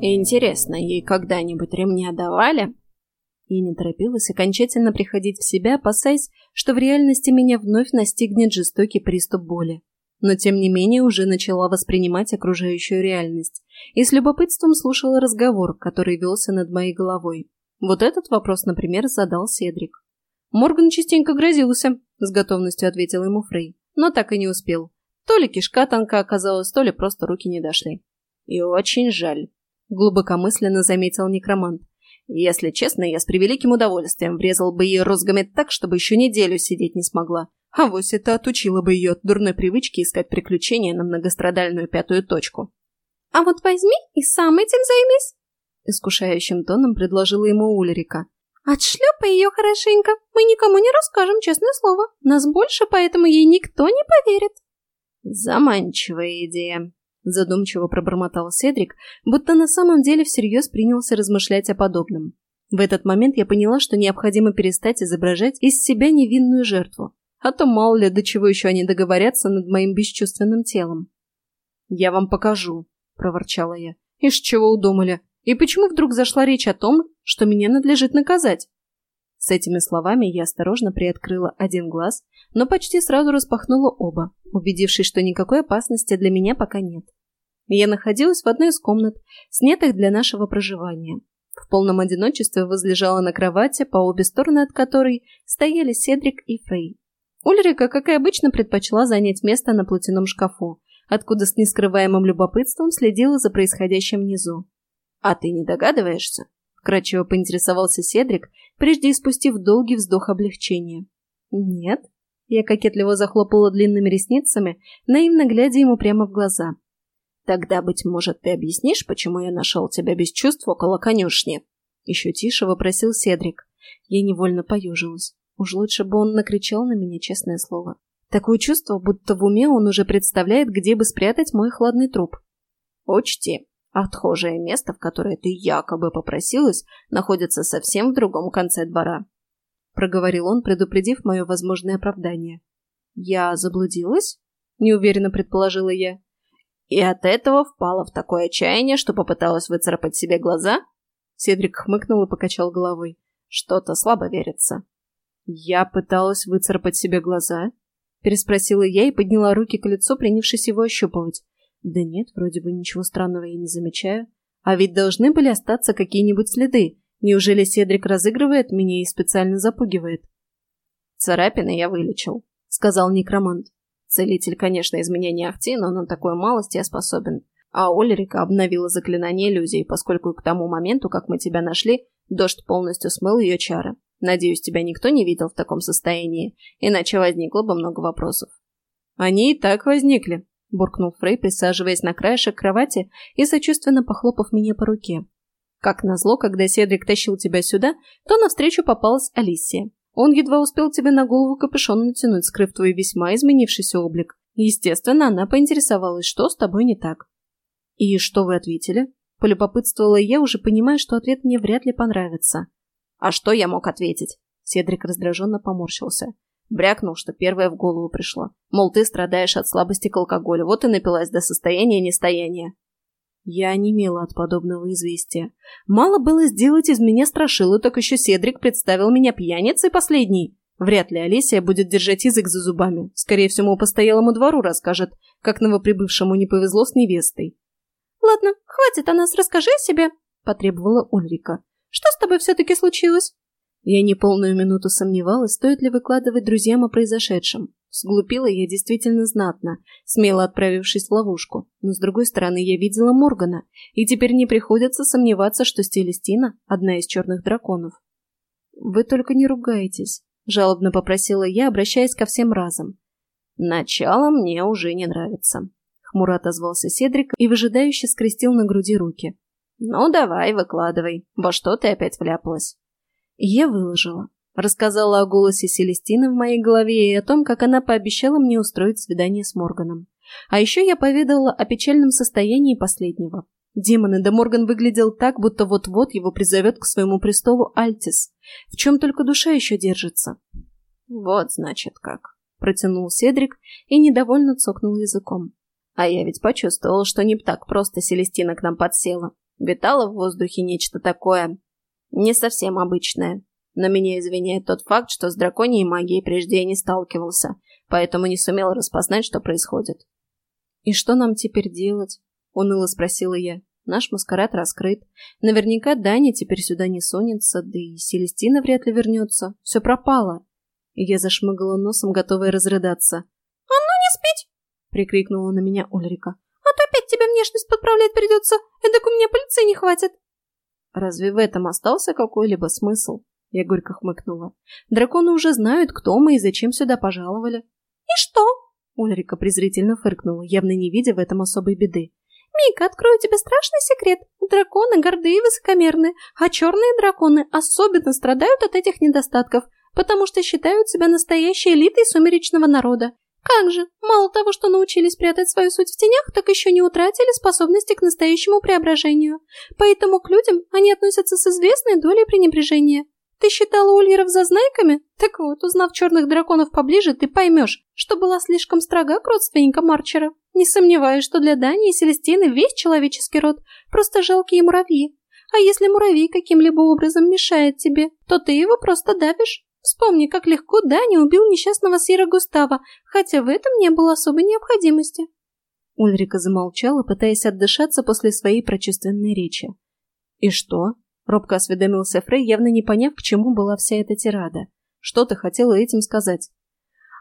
Интересно, ей когда-нибудь ремня давали? Я не торопилась окончательно приходить в себя, опасаясь, что в реальности меня вновь настигнет жестокий приступ боли. Но тем не менее уже начала воспринимать окружающую реальность и с любопытством слушала разговор, который велся над моей головой. Вот этот вопрос, например, задал Седрик. Морган частенько грозился, с готовностью ответил ему Фрей, но так и не успел. То ли кишка тонка оказалась, то ли просто руки не дошли. И очень жаль, глубокомысленно заметил некромант. Если честно, я с превеликим удовольствием врезал бы ей розгами так, чтобы еще неделю сидеть не смогла. А вось это отучило бы ее от дурной привычки искать приключения на многострадальную пятую точку. «А вот возьми и сам этим займись!» Искушающим тоном предложила ему Ульрика. «Отшлепай ее хорошенько. Мы никому не расскажем, честное слово. Нас больше, поэтому ей никто не поверит». «Заманчивая идея», задумчиво пробормотал Седрик, будто на самом деле всерьез принялся размышлять о подобном. В этот момент я поняла, что необходимо перестать изображать из себя невинную жертву, а то мало ли до чего еще они договорятся над моим бесчувственным телом. «Я вам покажу», — проворчала я. «Ишь, чего удумали? И почему вдруг зашла речь о том, что меня надлежит наказать?» С этими словами я осторожно приоткрыла один глаз, но почти сразу распахнула оба, убедившись, что никакой опасности для меня пока нет. Я находилась в одной из комнат, снятых для нашего проживания. В полном одиночестве возлежала на кровати, по обе стороны от которой стояли Седрик и Фрей. Ульрика, как и обычно, предпочла занять место на платяном шкафу, откуда с нескрываемым любопытством следила за происходящим внизу. «А ты не догадываешься?» – вкратчиво поинтересовался Седрик, прежде испустив долгий вздох облегчения. «Нет». Я кокетливо захлопала длинными ресницами, наивно глядя ему прямо в глаза – Тогда, быть может, ты объяснишь, почему я нашел тебя без чувств около конюшни?» Еще тише вопросил Седрик. Я невольно поюжилась. Уж лучше бы он накричал на меня, честное слово. Такое чувство, будто в уме он уже представляет, где бы спрятать мой хладный труп. «Учти, отхожее место, в которое ты якобы попросилась, находится совсем в другом конце двора», — проговорил он, предупредив мое возможное оправдание. «Я заблудилась?» — неуверенно предположила я. И от этого впала в такое отчаяние, что попыталась выцарапать себе глаза? Седрик хмыкнул и покачал головой. Что-то слабо верится. Я пыталась выцарапать себе глаза? Переспросила я и подняла руки к лицу, принявшись его ощупывать. Да нет, вроде бы ничего странного я не замечаю. А ведь должны были остаться какие-нибудь следы. Неужели Седрик разыгрывает меня и специально запугивает? Царапины я вылечил, сказал некромант. Целитель, конечно, из меня не ахти, но на такую малость я способен. А Олерика обновила заклинание иллюзий, поскольку к тому моменту, как мы тебя нашли, дождь полностью смыл ее чары. Надеюсь, тебя никто не видел в таком состоянии, иначе возникло бы много вопросов. Они и так возникли, буркнул Фрей, присаживаясь на краешек кровати и сочувственно похлопав меня по руке. Как назло, когда Седрик тащил тебя сюда, то навстречу попалась Алисия. Он едва успел тебе на голову капюшон натянуть, скрыв твой весьма изменившийся облик. Естественно, она поинтересовалась, что с тобой не так. «И что вы ответили?» Полюбопытствовала я, уже понимая, что ответ мне вряд ли понравится. «А что я мог ответить?» Седрик раздраженно поморщился. Брякнул, что первое в голову пришло. Мол, ты страдаешь от слабости к алкоголю, вот и напилась до состояния нестояния. Я онемела от подобного известия. Мало было сделать из меня страшилу, так еще Седрик представил меня пьяницей последней. Вряд ли Олеся будет держать язык за зубами. Скорее всего, постоялому двору расскажет, как новоприбывшему не повезло с невестой. «Ладно, хватит о нас, расскажи о себе», — потребовала Ульрика. «Что с тобой все-таки случилось?» Я неполную минуту сомневалась, стоит ли выкладывать друзьям о произошедшем. Сглупила я действительно знатно, смело отправившись в ловушку. Но, с другой стороны, я видела Моргана, и теперь не приходится сомневаться, что Стелестина — одна из черных драконов. «Вы только не ругайтесь», — жалобно попросила я, обращаясь ко всем разом. «Начало мне уже не нравится», — хмуро отозвался Седрик и выжидающе скрестил на груди руки. «Ну, давай, выкладывай. Во что ты опять вляпалась?» Я выложила. Рассказала о голосе Селестины в моей голове и о том, как она пообещала мне устроить свидание с Морганом. А еще я поведала о печальном состоянии последнего. Демоны, да Морган выглядел так, будто вот-вот его призовет к своему престолу Альтис. В чем только душа еще держится. «Вот, значит, как», — протянул Седрик и недовольно цокнул языком. «А я ведь почувствовал, что не так просто Селестина к нам подсела. Витало в воздухе нечто такое не совсем обычное. Но меня извиняет тот факт, что с драконьей магией прежде я не сталкивался, поэтому не сумел распознать, что происходит. «И что нам теперь делать?» — уныло спросила я. Наш маскарад раскрыт. Наверняка Даня теперь сюда не сунется, да и Селестина вряд ли вернется. Все пропало. Я зашмыгала носом, готовая разрыдаться. «А ну не спить!» — прикрикнула на меня Ульрика. «А то опять тебе внешность подправлять придется, эдак у меня пыльцы не хватит!» Разве в этом остался какой-либо смысл? Я горько хмыкнула. Драконы уже знают, кто мы и зачем сюда пожаловали. «И что?» Ульрика презрительно фыркнула, явно не видя в этом особой беды. Мика, открою тебе страшный секрет. Драконы гордые и высокомерные, а черные драконы особенно страдают от этих недостатков, потому что считают себя настоящей элитой сумеречного народа. Как же, мало того, что научились прятать свою суть в тенях, так еще не утратили способности к настоящему преображению. Поэтому к людям они относятся с известной долей пренебрежения. Ты считала ульеров зазнайками? Так вот, узнав черных драконов поближе, ты поймешь, что была слишком строга к родственникам Арчера. Не сомневаюсь, что для Дани и Селестины весь человеческий род – просто жалкие муравьи. А если муравей каким-либо образом мешает тебе, то ты его просто давишь. Вспомни, как легко Дани убил несчастного Сира Густава, хотя в этом не было особой необходимости. Ульрика замолчала, пытаясь отдышаться после своей прочувственной речи. «И что?» Робко осведомился Фрей, явно не поняв, к чему была вся эта тирада. Что ты хотела этим сказать?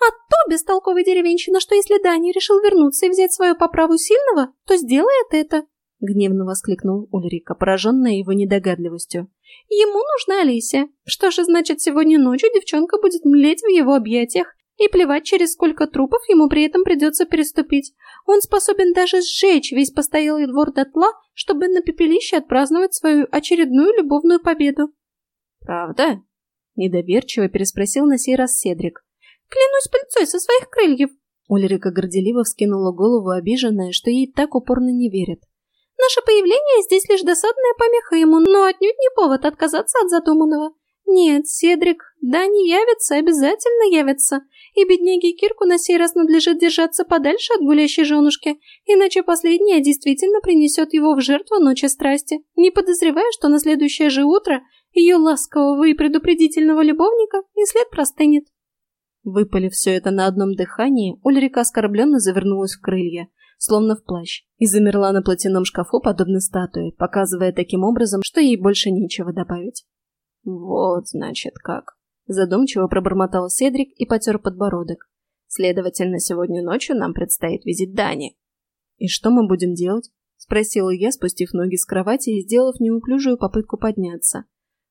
А то, бестолковая деревенщина, что если Дани решил вернуться и взять свою поправу сильного, то сделает это. Гневно воскликнул Ульрика, пораженная его недогадливостью. Ему нужна Алисия. Что же значит, сегодня ночью девчонка будет млеть в его объятиях и плевать, через сколько трупов ему при этом придется переступить. Он способен даже сжечь весь постоялый двор дотла, чтобы на пепелище отпраздновать свою очередную любовную победу. «Правда?» — недоверчиво переспросил на сей раз Седрик. «Клянусь пыльцой со своих крыльев!» Ульрика горделиво вскинула голову, обиженная, что ей так упорно не верят. «Наше появление здесь лишь досадная помеха ему, но отнюдь не повод отказаться от задуманного. Нет, Седрик, да не явится, обязательно явится. И бедняге Кирку на сей раз надлежит держаться подальше от гулящей женушки, иначе последняя действительно принесет его в жертву ночи страсти, не подозревая, что на следующее же утро ее ласкового и предупредительного любовника и след простынет. Выпалив все это на одном дыхании, Ульрика оскорбленно завернулась в крылья, словно в плащ, и замерла на платяном шкафу, подобно статуе, показывая таким образом, что ей больше нечего добавить. «Вот, значит, как», — задумчиво пробормотал Седрик и потер подбородок. «Следовательно, сегодня ночью нам предстоит визит Дани». «И что мы будем делать?» — спросила я, спустив ноги с кровати и сделав неуклюжую попытку подняться.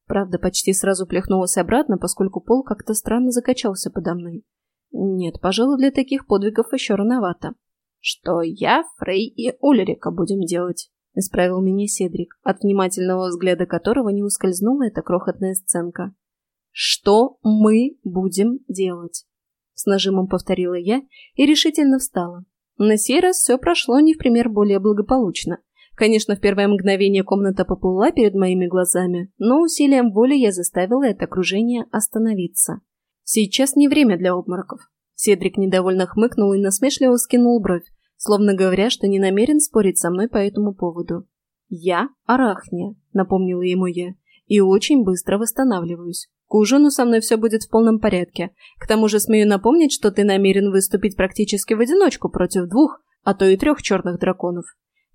Правда, почти сразу плюхнулась обратно, поскольку пол как-то странно закачался подо мной. Нет, пожалуй, для таких подвигов еще рановато. «Что я, Фрей и Ульрика будем делать?» — исправил меня Седрик, от внимательного взгляда которого не ускользнула эта крохотная сценка. «Что мы будем делать?» С нажимом повторила я и решительно встала. На сей раз все прошло не в пример более благополучно. Конечно, в первое мгновение комната поплыла перед моими глазами, но усилием воли я заставила это окружение остановиться. Сейчас не время для обмороков. Седрик недовольно хмыкнул и насмешливо скинул бровь, словно говоря, что не намерен спорить со мной по этому поводу. «Я Арахния», — напомнила ему я, — «и очень быстро восстанавливаюсь. К ужину со мной все будет в полном порядке. К тому же смею напомнить, что ты намерен выступить практически в одиночку против двух, а то и трех черных драконов.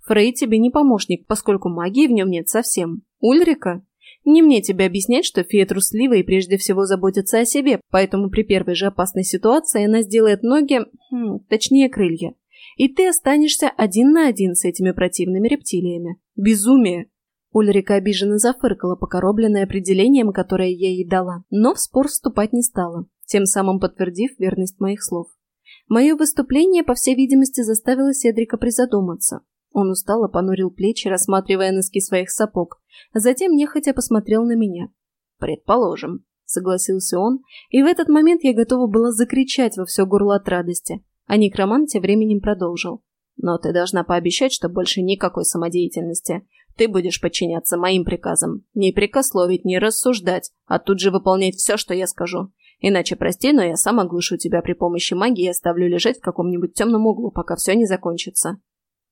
Фрей тебе не помощник, поскольку магии в нем нет совсем. Ульрика? Не мне тебе объяснять, что фея труслива и прежде всего заботится о себе, поэтому при первой же опасной ситуации она сделает ноги, хм, точнее крылья и ты останешься один на один с этими противными рептилиями. Безумие!» Ульрика обиженно зафыркала, покоробленная определением, которое я ей дала, но в спор вступать не стала, тем самым подтвердив верность моих слов. Мое выступление, по всей видимости, заставило Седрика призадуматься. Он устало понурил плечи, рассматривая носки своих сапог, а затем нехотя посмотрел на меня. «Предположим», — согласился он, и в этот момент я готова была закричать во все горло от радости. А некромант тем временем продолжил. «Но ты должна пообещать, что больше никакой самодеятельности. Ты будешь подчиняться моим приказам. Не прикословить, не рассуждать, а тут же выполнять все, что я скажу. Иначе прости, но я сам оглушу тебя при помощи магии и оставлю лежать в каком-нибудь темном углу, пока все не закончится».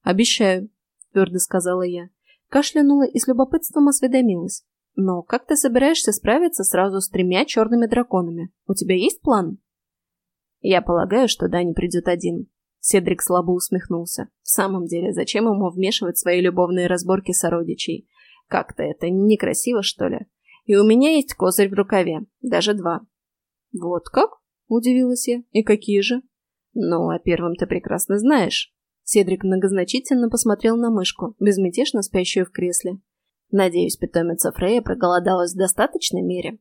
«Обещаю», — твердо сказала я. Кашлянула и с любопытством осведомилась. «Но как ты собираешься справиться сразу с тремя черными драконами? У тебя есть план?» «Я полагаю, что Дани придет один». Седрик слабо усмехнулся. «В самом деле, зачем ему вмешивать свои любовные разборки сородичей? Как-то это некрасиво, что ли? И у меня есть козырь в рукаве. Даже два». «Вот как?» – удивилась я. «И какие же?» «Ну, о первом ты прекрасно знаешь». Седрик многозначительно посмотрел на мышку, безмятежно спящую в кресле. Надеюсь, питомица Фрея проголодалась в достаточной мере.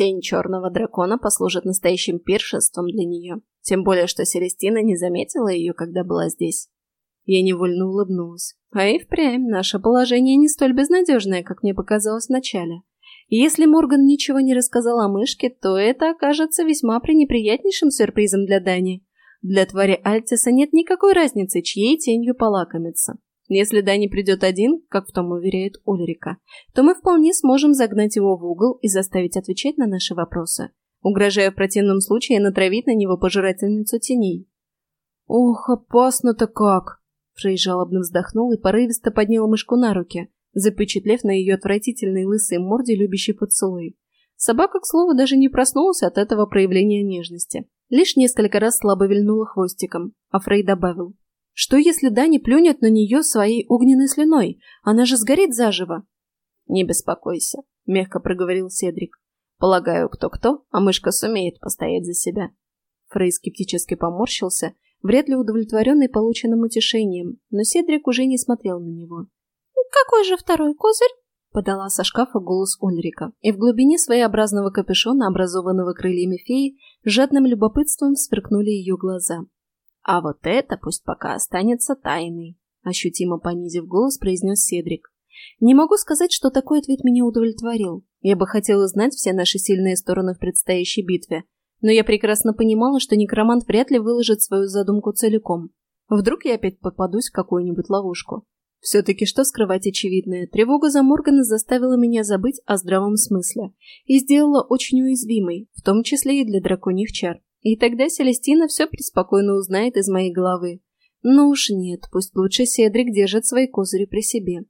Тень черного дракона послужит настоящим пиршеством для нее. Тем более, что Селестина не заметила ее, когда была здесь. Я невольно улыбнулась. А и впрямь наше положение не столь безнадежное, как мне показалось вначале. Если Морган ничего не рассказал о мышке, то это окажется весьма пренеприятнейшим сюрпризом для Дани. Для твари Альтиса нет никакой разницы, чьей тенью полакомиться. Если Дани придет один, как в том уверяет Ульрика, то мы вполне сможем загнать его в угол и заставить отвечать на наши вопросы, угрожая в противном случае натравить на него пожирательницу теней. «Ох, опасно-то как!» Фрей жалобно вздохнул и порывисто поднял мышку на руки, запечатлев на ее отвратительной лысой морде любящий поцелуй. Собака, к слову, даже не проснулась от этого проявления нежности. Лишь несколько раз слабо вильнула хвостиком, а Фрей добавил. «Что, если Дани плюнет на нее своей огненной слюной? Она же сгорит заживо!» «Не беспокойся», — мягко проговорил Седрик. «Полагаю, кто-кто, а мышка сумеет постоять за себя». Фрей скептически поморщился, вряд ли удовлетворенный полученным утешением, но Седрик уже не смотрел на него. «Какой же второй козырь?» — подала со шкафа голос Ульрика, и в глубине своеобразного капюшона, образованного крыльями феи, жадным любопытством сверкнули ее глаза. «А вот это пусть пока останется тайной», — ощутимо понизив голос, произнес Седрик. «Не могу сказать, что такой ответ меня удовлетворил. Я бы хотела знать все наши сильные стороны в предстоящей битве, но я прекрасно понимала, что некромант вряд ли выложит свою задумку целиком. Вдруг я опять попадусь в какую-нибудь ловушку. Все-таки что скрывать очевидное, тревога за Моргана заставила меня забыть о здравом смысле и сделала очень уязвимой, в том числе и для драконьих чар. И тогда Селестина все преспокойно узнает из моей головы. Но уж нет, пусть лучше Седрик держит свои козыри при себе.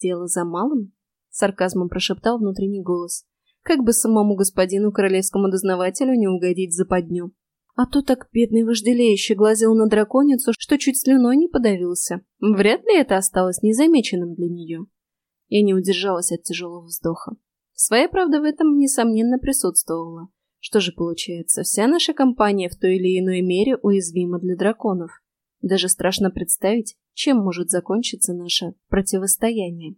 «Дело за малым?» — сарказмом прошептал внутренний голос. «Как бы самому господину королевскому дознавателю не угодить за подню. А то так бедный вожделеющий глазел на драконицу, что чуть слюной не подавился. Вряд ли это осталось незамеченным для нее. Я не удержалась от тяжелого вздоха. Своя правда в этом, несомненно, присутствовала. Что же получается, вся наша компания в той или иной мере уязвима для драконов. Даже страшно представить, чем может закончиться наше противостояние.